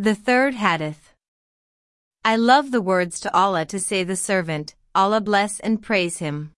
The third hadith. I love the words to Allah to say the servant, Allah bless and praise him.